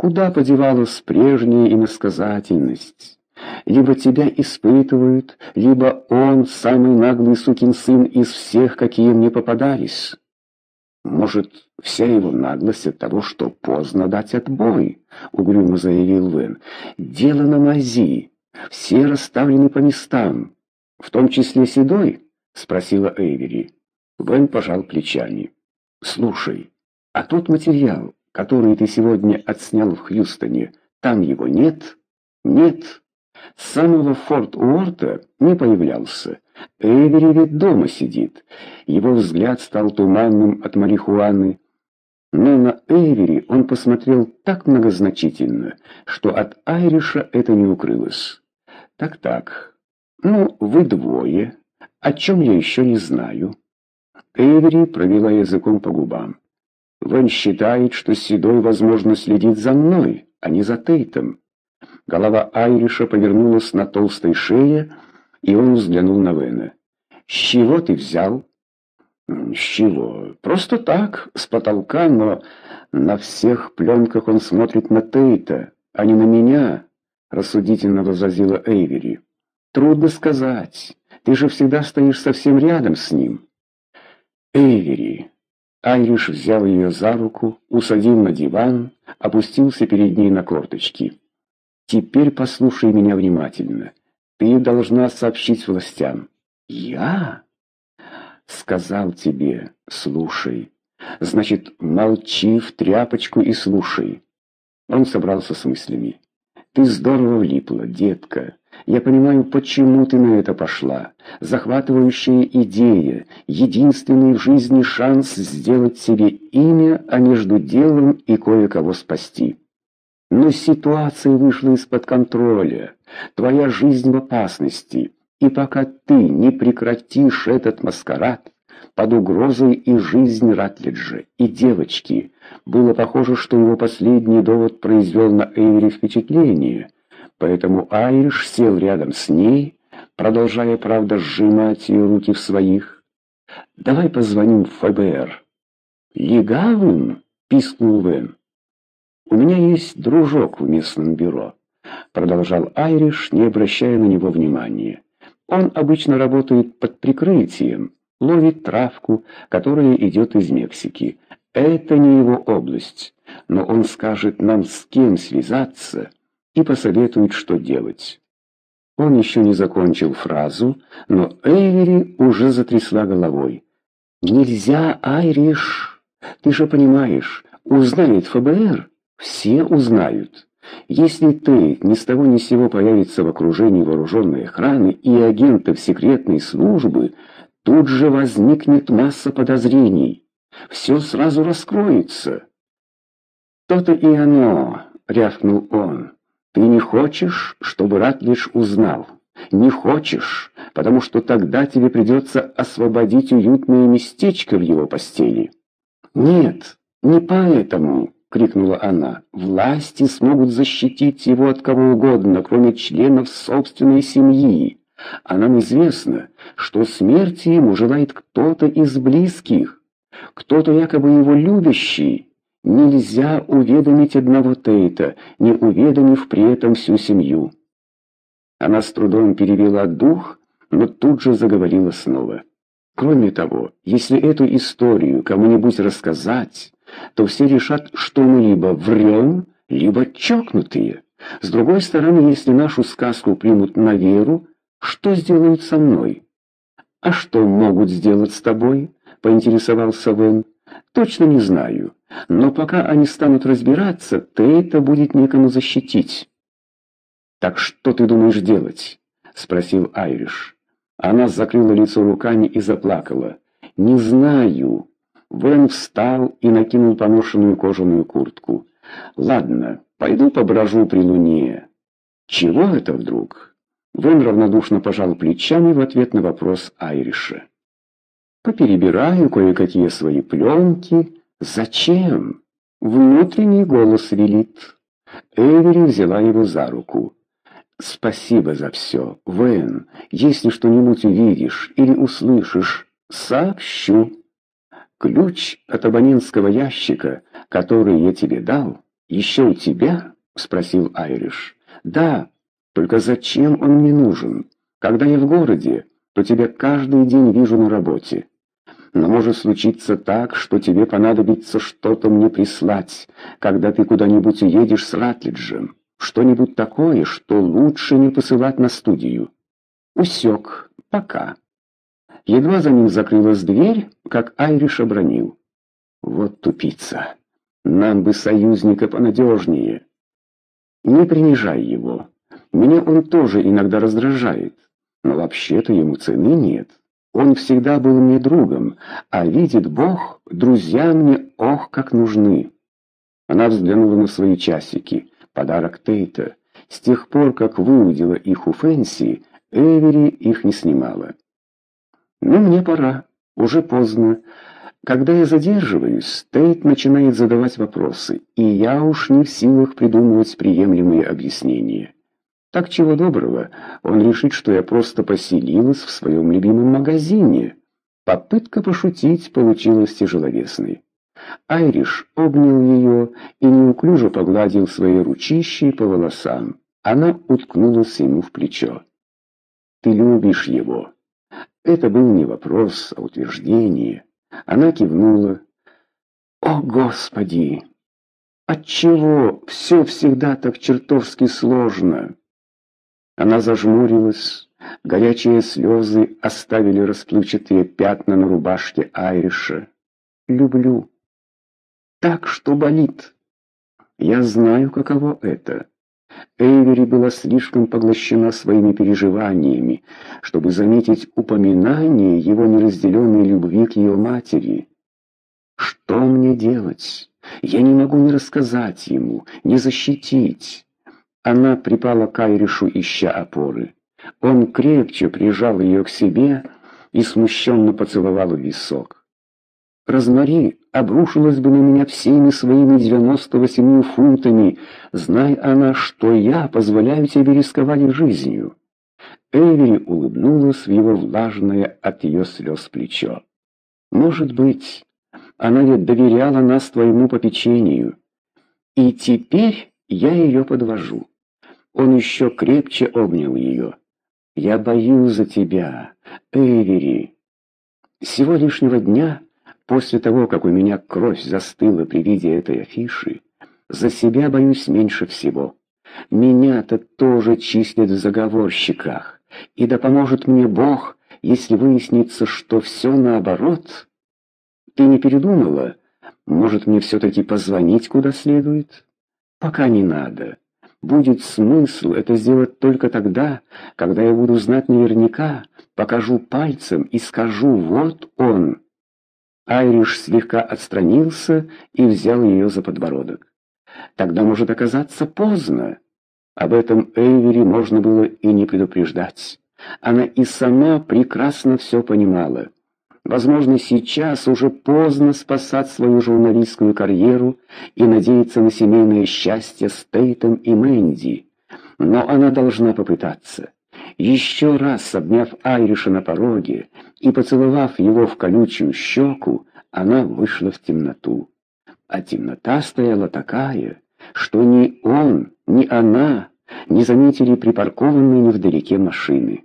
Куда подевалась прежняя иносказательность? Либо тебя испытывают, либо он самый наглый сукин сын из всех, какие мне попадались. Может, вся его наглость от того, что поздно дать отбой, угрюмо заявил Вен. Дело на мази. Все расставлены по местам, в том числе седой, спросила Эйвери. Вен пожал плечами. Слушай, а тот материал, который ты сегодня отснял в Хьюстоне, там его нет? Нет. С самого Форт Уорта не появлялся. Эвери ведь дома сидит. Его взгляд стал туманным от марихуаны. Но на Эвери он посмотрел так многозначительно, что от Айриша это не укрылось. Так-так. Ну, вы двое. О чем я еще не знаю. Эвери провела языком по губам. Вэн считает, что Седой, возможно, следит за мной, а не за Тейтом. Голова Айриша повернулась на толстой шее, и он взглянул на Вэна. «С чего ты взял?» «С чего? Просто так, с потолка, но на всех пленках он смотрит на Тейта, а не на меня», — рассудительно возразила Эйвери. «Трудно сказать. Ты же всегда стоишь совсем рядом с ним». «Эйвери». Айриш взял ее за руку, усадил на диван, опустился перед ней на корточки. Теперь послушай меня внимательно. Ты должна сообщить властям. Я? Сказал тебе, слушай. Значит, молчи в тряпочку и слушай. Он собрался с мыслями. Ты здорово влипла, детка. Я понимаю, почему ты на это пошла. Захватывающая идея, единственный в жизни шанс сделать себе имя, а между делом и кое-кого спасти. Но ситуация вышла из-под контроля. Твоя жизнь в опасности. И пока ты не прекратишь этот маскарад, под угрозой и жизнь Ратлиджа, и девочки. Было похоже, что его последний довод произвел на Эйри впечатление, поэтому Айриш сел рядом с ней, продолжая, правда, сжимать ее руки в своих. «Давай позвоним в ФБР». «Легавым?» — пискнул Вен. «У меня есть дружок в местном бюро», — продолжал Айриш, не обращая на него внимания. «Он обычно работает под прикрытием, ловит травку, которая идет из Мексики. Это не его область, но он скажет нам, с кем связаться, и посоветует, что делать». Он еще не закончил фразу, но Эйвери уже затрясла головой. «Нельзя, Айриш! Ты же понимаешь, узнает ФБР!» Все узнают. Если ты ни с того ни с сего появится в окружении вооруженной охраны и агентов секретной службы, тут же возникнет масса подозрений. Все сразу раскроется. То-то и оно, рявкнул он. Ты не хочешь, чтобы Ратлиш узнал. Не хочешь, потому что тогда тебе придется освободить уютное местечко в его постели. Нет, не поэтому. — крикнула она. «Власти смогут защитить его от кого угодно, кроме членов собственной семьи. А нам известно, что смерти ему желает кто-то из близких, кто-то якобы его любящий. Нельзя уведомить одного Тейта, не уведомив при этом всю семью». Она с трудом перевела дух, но тут же заговорила снова. Кроме того, если эту историю кому-нибудь рассказать, то все решат, что мы либо врем, либо чокнутые. С другой стороны, если нашу сказку примут на веру, что сделают со мной? А что могут сделать с тобой? Поинтересовался Вен. Точно не знаю. Но пока они станут разбираться, это будет некому защитить. Так что ты думаешь делать? Спросил Айриш. Она закрыла лицо руками и заплакала. Не знаю. Вэн встал и накинул поношенную кожаную куртку. «Ладно, пойду поброжу при луне». «Чего это вдруг?» Вэн равнодушно пожал плечами в ответ на вопрос Айриша. «Поперебираю кое-какие свои пленки. Зачем?» Внутренний голос велит. Эвери взяла его за руку. «Спасибо за все, Вэн. Если что-нибудь увидишь или услышишь, сообщу». Ключ от абонентского ящика, который я тебе дал, «Еще у тебя?» — спросил Айриш. «Да, только зачем он мне нужен? Когда я в городе, то тебя каждый день вижу на работе. Но может случиться так, что тебе понадобится что-то мне прислать, когда ты куда-нибудь уедешь с Ратлиджем. Что-нибудь такое, что лучше не посылать на студию. Усек. Пока». Едва за ним закрылась дверь, как Айриш обронил. «Вот тупица!» Нам бы союзника понадежнее. Не принижай его. Меня он тоже иногда раздражает, но вообще-то ему цены нет. Он всегда был мне другом, а видит Бог, друзья мне ох как нужны. Она взглянула на свои часики, подарок Тейта. С тех пор, как выудила их у Фэнси, Эвери их не снимала. «Ну, мне пора, уже поздно. Когда я задерживаюсь, Тейт начинает задавать вопросы, и я уж не в силах придумывать приемлемые объяснения. Так чего доброго, он решит, что я просто поселилась в своем любимом магазине. Попытка пошутить получилась тяжеловесной. Айриш обнял ее и неуклюже погладил свои ручищи по волосам. Она уткнулась ему в плечо. «Ты любишь его». Это был не вопрос, а утверждение. Она кивнула. «О, Господи! Отчего все всегда так чертовски сложно?» Она зажмурилась. Горячие слезы оставили расплывчатые пятна на рубашке Айриша. «Люблю. Так, что болит. Я знаю, каково это». Эйвери была слишком поглощена своими переживаниями, чтобы заметить упоминание его неразделенной любви к ее матери. «Что мне делать? Я не могу ни рассказать ему, ни защитить». Она припала к Айришу, ища опоры. Он крепче прижал ее к себе и смущенно поцеловал в висок. Розмари обрушилась бы на меня всеми своими девяносто восемью фунтами, зная она, что я позволяю тебе рисковать жизнью. Эвери улыбнулась в его влажное от ее слез плечо. Может быть, она ведь доверяла нас твоему попечению. И теперь я ее подвожу. Он еще крепче обнял ее. Я боюсь за тебя, Эвери. С сегодняшнего дня После того, как у меня кровь застыла при виде этой афиши, за себя боюсь меньше всего. Меня-то тоже числят в заговорщиках, и да поможет мне Бог, если выяснится, что все наоборот. Ты не передумала? Может, мне все-таки позвонить куда следует? Пока не надо. Будет смысл это сделать только тогда, когда я буду знать наверняка, покажу пальцем и скажу «вот он». Айриш слегка отстранился и взял ее за подбородок. Тогда может оказаться поздно. Об этом Эйвери можно было и не предупреждать. Она и сама прекрасно все понимала. Возможно, сейчас уже поздно спасать свою журналистскую карьеру и надеяться на семейное счастье с Тейтом и Мэнди. Но она должна попытаться. Еще раз обняв Айриша на пороге и поцеловав его в колючую щеку, она вышла в темноту. А темнота стояла такая, что ни он, ни она не заметили припаркованной невдалеке машины.